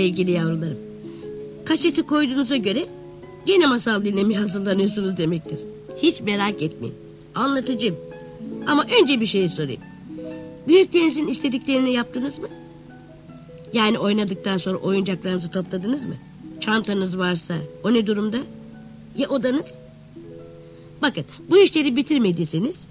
Sevgili yavrularım. Kaseti koyduğunuza göre gene masal dinlemeye hazırlanıyorsunuz demektir. Hiç merak etmeyin. Anlatacağım. Ama önce bir şey sorayım. Büyüklerinizin istediklerini yaptınız mı? Yani oynadıktan sonra oyuncaklarınızı topladınız mı? Çantanız varsa o ne durumda? Ya odanız? Bakın bu işleri bitirmediyseniz...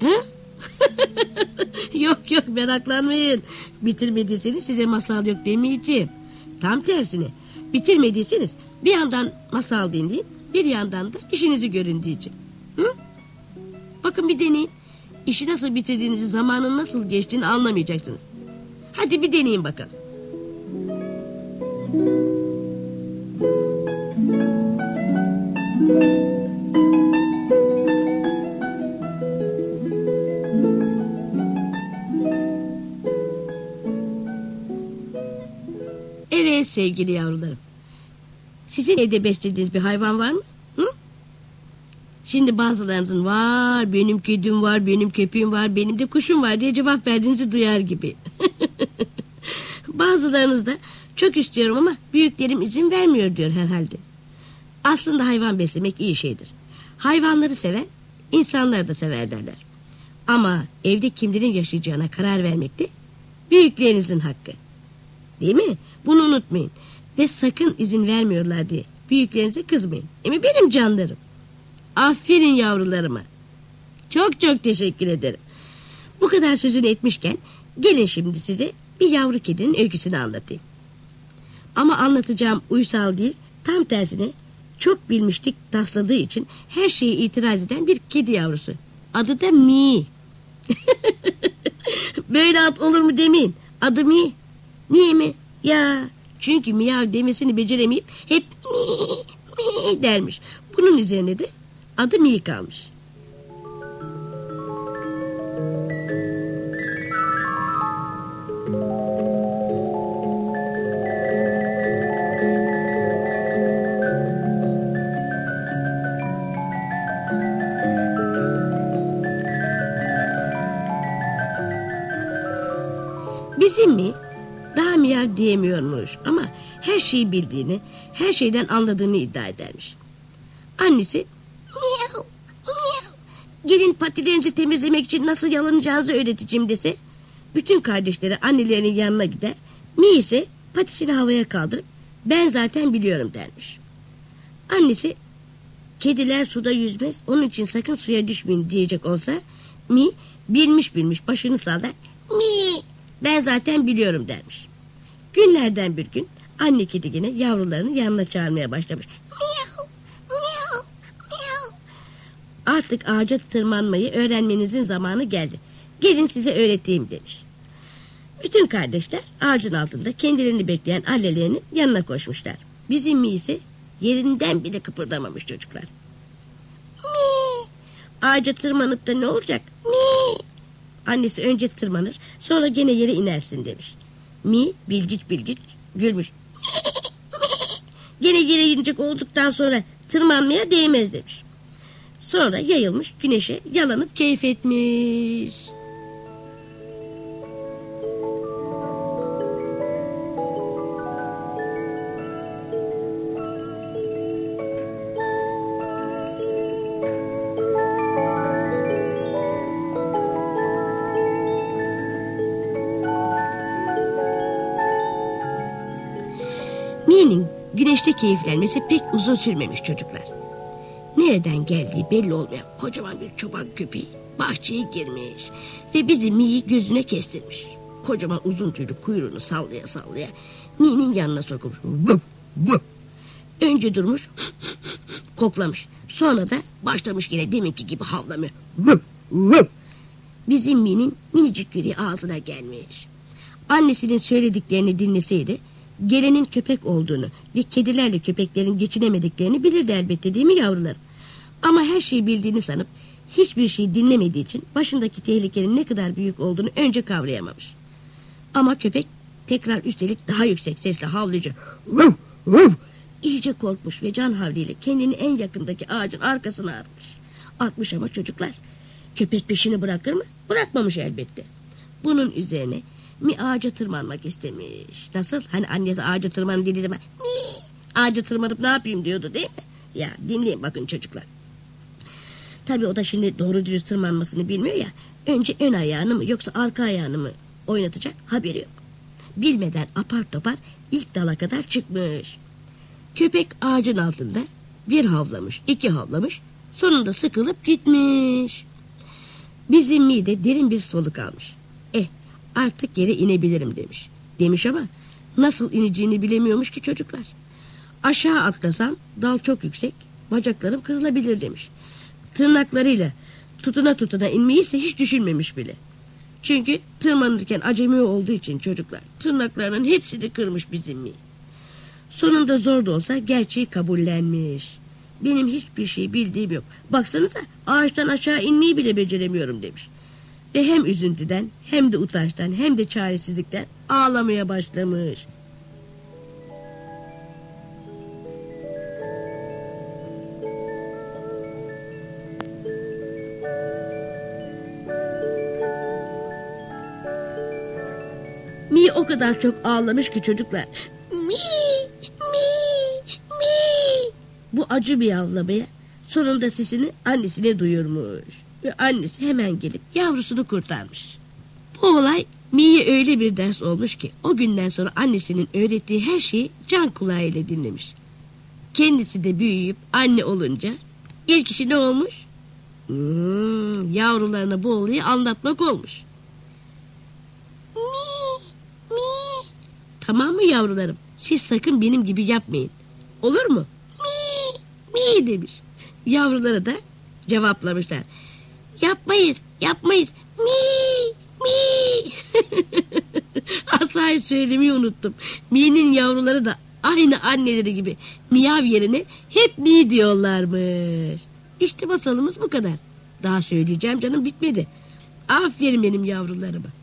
Ha? yok yok meraklanmayın. Bitirmediyseniz size masal yok demeyeceğim. Tam tersine bitirmediyseniz bir yandan masal dinleyin bir yandan da işinizi görün diyeceğim. Hı? Bakın bir deneyin. İşi nasıl bitirdiğinizi zamanın nasıl geçtiğini anlamayacaksınız. Hadi bir deneyin bakalım. Evet sevgili yavrularım. Sizin evde beslediğiniz bir hayvan var mı? Hı? Şimdi bazılarınızın var, benim kedim var, benim köpeğim var, benim de kuşum var diye cevap verdiğinizi duyar gibi. Bazılarınız da çok istiyorum ama büyüklerim izin vermiyor diyor herhalde. Aslında hayvan beslemek iyi şeydir. Hayvanları seven, insanları da sever derler. Ama evde kimlerin yaşayacağına karar vermek de büyüklerinizin hakkı. Değil mi? Bunu unutmayın. Ve sakın izin vermiyorlar diye büyüklerinize kızmayın. Emi benim canlarım. Aferin yavrularıma. Çok çok teşekkür ederim. Bu kadar sözünü etmişken gelin şimdi size bir yavru kedinin öyküsünü anlatayım. Ama anlatacağım uysal değil, tam tersine çok bilmişlik tasladığı için her şeye itiraz eden bir kedi yavrusu. Adı da Mi. Böyle ad olur mu demeyin. Adı Mi. Niye mi? Ya çünkü miyav demesini beceremeyip hep mi mi dermiş. Bunun üzerine de adı Mi kalmış. Bizim mi? Miyav diyemiyormuş ama her şeyi bildiğini, her şeyden anladığını iddia edermiş. Annesi miyav, miyav, gelin patilerinizi temizlemek için nasıl yalanacağınızı öğreteceğim dese, bütün kardeşleri annelerinin yanına gider, mi ise patisini havaya kaldırıp ben zaten biliyorum dermiş. Annesi kediler suda yüzmez onun için sakın suya düşmeyin diyecek olsa mi bilmiş bilmiş başını sallar mi ben zaten biliyorum dermiş. Günlerden bir gün anne kedi yine yavrularını yanına çağırmaya başlamış. Miyav, miyav, miyav. Artık ağaca tırmanmayı öğrenmenizin zamanı geldi. Gelin size öğreteyim demiş. Bütün kardeşler ağacın altında kendilerini bekleyen annelerinin yanına koşmuşlar. Bizim mi ise yerinden bile kıpırdamamış çocuklar. Mi. Ağaca tırmanıp da ne olacak? Mi. Annesi önce tırmanır sonra gene yere inersin demiş. Mi bilgiç bilgiç gülmüş. Gene inecek olduktan sonra tırmanmaya değmez demiş. Sonra yayılmış güneşe yalanıp keyif etmiş. Mi'nin güneşte keyiflenmesi pek uzun sürmemiş çocuklar. Nereden geldiği belli olmayan kocaman bir çoban köpeği bahçeye girmiş ve bizi Mi'yi gözüne kestirmiş. Kocaman uzun tüylü kuyruğunu sallaya sallaya Mi'nin yanına vıp. Önce durmuş koklamış. Sonra da başlamış yine deminki gibi havlamaya. Bizim Mi'nin minicik yüreği ağzına gelmiş. Annesinin söylediklerini dinleseydi gelenin köpek olduğunu ve kedilerle köpeklerin geçinemediklerini bilirdi elbette değil mi yavrularım? Ama her şeyi bildiğini sanıp hiçbir şey dinlemediği için başındaki tehlikenin ne kadar büyük olduğunu önce kavrayamamış. Ama köpek tekrar üstelik daha yüksek sesle havlayınca vuv vuv iyice korkmuş ve can havliyle kendini en yakındaki ağacın arkasına atmış. Atmış ama çocuklar köpek peşini bırakır mı? Bırakmamış elbette. Bunun üzerine Mi ağaca tırmanmak istemiş. Nasıl? Hani annesi ağaca tırman dediği zaman mi ağaca tırmanıp ne yapayım diyordu değil mi? Ya dinleyin bakın çocuklar. Tabii o da şimdi doğru dürüst tırmanmasını bilmiyor ya. Önce ön ayağını mı yoksa arka ayağını mı oynatacak haberi yok. Bilmeden apar topar ilk dala kadar çıkmış. Köpek ağacın altında bir havlamış, iki havlamış. Sonunda sıkılıp gitmiş. Bizim mide derin bir soluk almış. Artık yere inebilirim demiş. Demiş ama nasıl ineceğini bilemiyormuş ki çocuklar. Aşağı atlasam dal çok yüksek, bacaklarım kırılabilir demiş. Tırnaklarıyla tutuna tutuna inmeyi ise hiç düşünmemiş bile. Çünkü tırmanırken acemi olduğu için çocuklar tırnaklarının hepsini kırmış bizim mi. Sonunda zor da olsa gerçeği kabullenmiş. Benim hiçbir şey bildiğim yok. Baksanıza ağaçtan aşağı inmeyi bile beceremiyorum demiş. Ve hem üzüntüden hem de utançtan hem de çaresizlikten ağlamaya başlamış. Mi o kadar çok ağlamış ki çocuklar. Mi, mi, mi. Bu acı bir ağlamaya sonunda sesini annesine duyurmuş. Ve annesi hemen gelip yavrusunu kurtarmış. Bu olay Mi'ye öyle bir ders olmuş ki o günden sonra annesinin öğrettiği her şeyi can kulağıyla dinlemiş. Kendisi de büyüyüp anne olunca ilk işi ne olmuş? Hmm, yavrularına bu olayı anlatmak olmuş. Mi, mi. Tamam mı yavrularım? Siz sakın benim gibi yapmayın. Olur mu? Mi, mi demiş. Yavruları da cevaplamışlar. Yapmayız, yapmayız. Mi, mi. Asayı söylemeyi unuttum. Mi'nin yavruları da aynı anneleri gibi miyav yerine hep mi diyorlarmış. İşte masalımız bu kadar. Daha söyleyeceğim canım bitmedi. Aferin benim yavrularıma.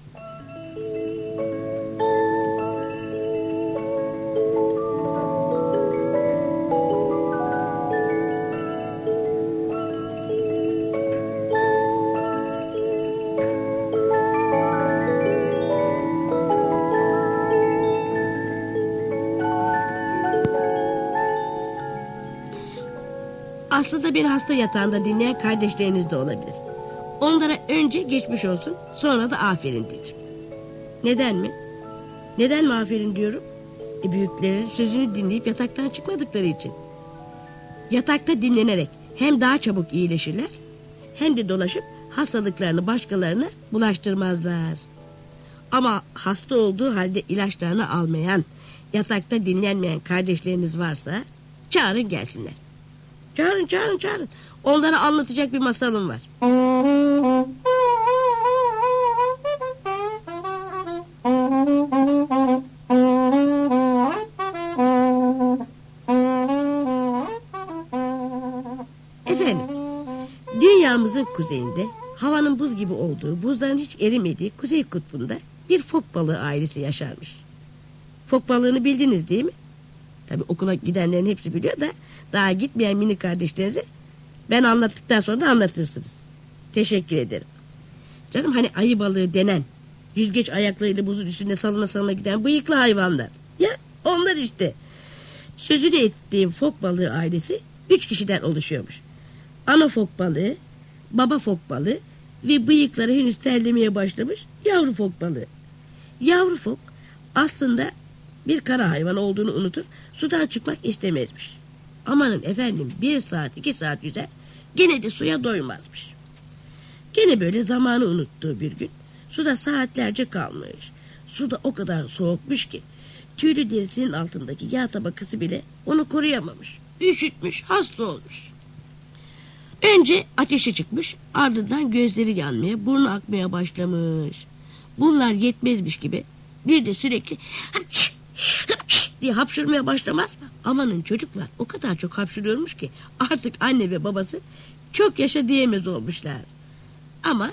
Aslında beni hasta yatağında dinleyen kardeşleriniz de olabilir. Onlara önce geçmiş olsun sonra da aferin diyeceğim. Neden mi? Neden mi aferin diyorum? E büyüklerin sözünü dinleyip yataktan çıkmadıkları için. Yatakta dinlenerek hem daha çabuk iyileşirler hem de dolaşıp hastalıklarını başkalarına bulaştırmazlar. Ama hasta olduğu halde ilaçlarını almayan, yatakta dinlenmeyen kardeşleriniz varsa çağırın gelsinler. Çağırın çağırın çağırın. Onlara anlatacak bir masalım var. Efendim, dünyamızın kuzeyinde havanın buz gibi olduğu, buzların hiç erimediği kuzey kutbunda bir fok balığı ailesi yaşarmış. Fok balığını bildiniz değil mi? Tabi okula gidenlerin hepsi biliyor da daha gitmeyen mini kardeşlerinize ben anlattıktan sonra da anlatırsınız. Teşekkür ederim. Canım hani ayı balığı denen yüzgeç ayaklarıyla buzun üstünde salına salına giden bıyıklı hayvanlar. Ya onlar işte. Sözünü ettiğim fok balığı ailesi üç kişiden oluşuyormuş. Ana fok balığı, baba fok balığı ve bıyıkları henüz terlemeye başlamış yavru fok balığı. Yavru fok aslında bir kara hayvan olduğunu unutur, sudan çıkmak istemezmiş. Amanın efendim bir saat iki saat yüzer, gene de suya doymazmış. Gene böyle zamanı unuttuğu bir gün suda saatlerce kalmış. Suda o kadar soğukmuş ki tüylü derisinin altındaki yağ tabakası bile onu koruyamamış. Üşütmüş, hasta olmuş. Önce ateşe çıkmış, ardından gözleri yanmaya, burnu akmaya başlamış. Bunlar yetmezmiş gibi bir de sürekli diye hapşırmaya başlamaz mı? Amanın çocuklar o kadar çok hapşırıyormuş ki artık anne ve babası çok yaşa diyemez olmuşlar. Ama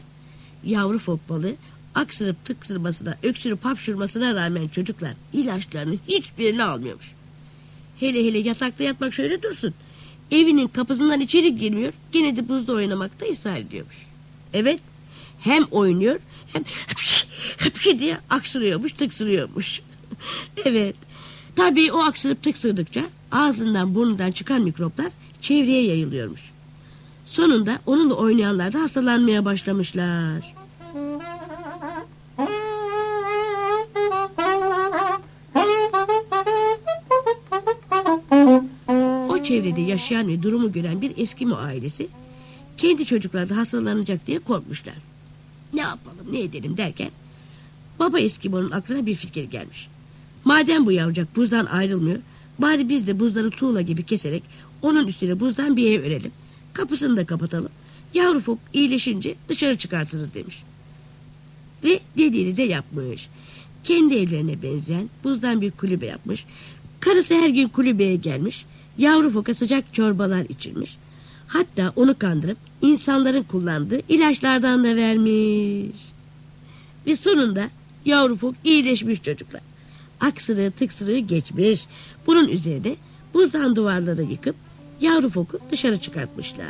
yavru fok balığı aksırıp tıksırmasına, öksürüp hapşırmasına rağmen çocuklar ilaçlarını hiçbirini almıyormuş. Hele hele yatakta yatmak şöyle dursun. Evinin kapısından içeri girmiyor, gene de buzda oynamakta ısrar ediyormuş. Evet, hem oynuyor hem hıpşı diye aksırıyormuş tıksırıyormuş. Evet tabii o aksırıp tıksırdıkça ağzından burnundan çıkan mikroplar çevreye yayılıyormuş. Sonunda onunla oynayanlar da hastalanmaya başlamışlar. O çevrede yaşayan ve durumu gören bir Eskimo ailesi kendi çocukları da hastalanacak diye korkmuşlar. Ne yapalım ne edelim derken baba Eskimo'nun aklına bir fikir gelmiş. Madem bu yavrucak buzdan ayrılmıyor bari biz de buzları tuğla gibi keserek onun üstüne buzdan bir ev örelim. Kapısını da kapatalım. Yavru fok iyileşince dışarı çıkartırız demiş. Ve dediğini de yapmış. Kendi evlerine benzeyen buzdan bir kulübe yapmış. Karısı her gün kulübeye gelmiş. Yavru foka sıcak çorbalar içirmiş. Hatta onu kandırıp insanların kullandığı ilaçlardan da vermiş. Ve sonunda yavru fok iyileşmiş çocuklar. Aksırığı tıksırığı geçmiş. Bunun üzerine buzdan duvarları yıkıp yavru foku dışarı çıkartmışlar.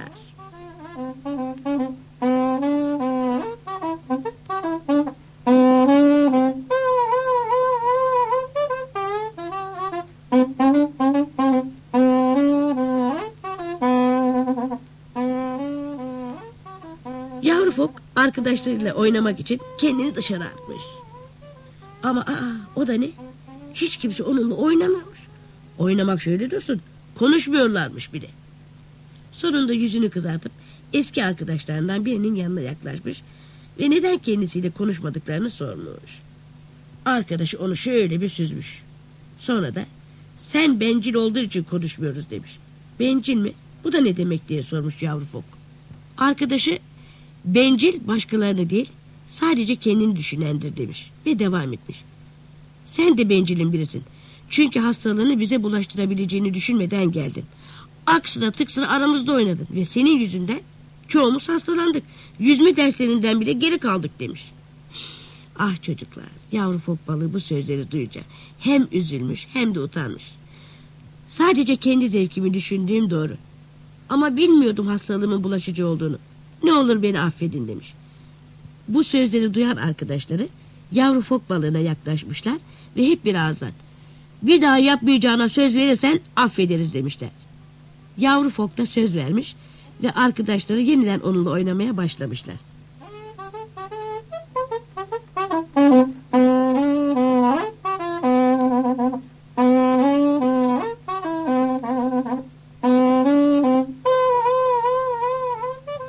Yavru fok arkadaşlarıyla oynamak için kendini dışarı atmış. Ama aa, o da ne? Hiç kimse onunla oynamıyormuş. Oynamak şöyle dursun. Konuşmuyorlarmış bile. Sonunda yüzünü kızartıp eski arkadaşlarından birinin yanına yaklaşmış ve neden kendisiyle konuşmadıklarını sormuş. Arkadaşı onu şöyle bir süzmüş. Sonra da sen bencil olduğu için konuşmuyoruz demiş. Bencil mi? Bu da ne demek diye sormuş yavru fok. Arkadaşı bencil başkalarını değil sadece kendini düşünendir demiş ve devam etmiş. Sen de bencilin birisin. Çünkü hastalığını bize bulaştırabileceğini düşünmeden geldin. Aksına tıksına aramızda oynadın ve senin yüzünden çoğumuz hastalandık. Yüzme derslerinden bile geri kaldık demiş. Ah çocuklar yavru fok balığı bu sözleri duyunca hem üzülmüş hem de utanmış. Sadece kendi zevkimi düşündüğüm doğru. Ama bilmiyordum hastalığımın bulaşıcı olduğunu. Ne olur beni affedin demiş. Bu sözleri duyan arkadaşları yavru fok balığına yaklaşmışlar ve hep bir ağızdan bir daha yapmayacağına söz verirsen affederiz demişler. Yavru fok da söz vermiş ve arkadaşları yeniden onunla oynamaya başlamışlar.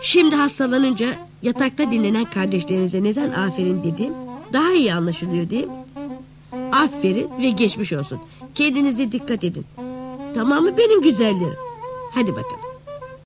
Şimdi hastalanınca yatakta dinlenen kardeşlerinize neden aferin dediğim daha iyi anlaşılıyor değil mi? Aferin ve geçmiş olsun. Kendinize dikkat edin. Tamam mı benim güzellerim? Hadi bakalım.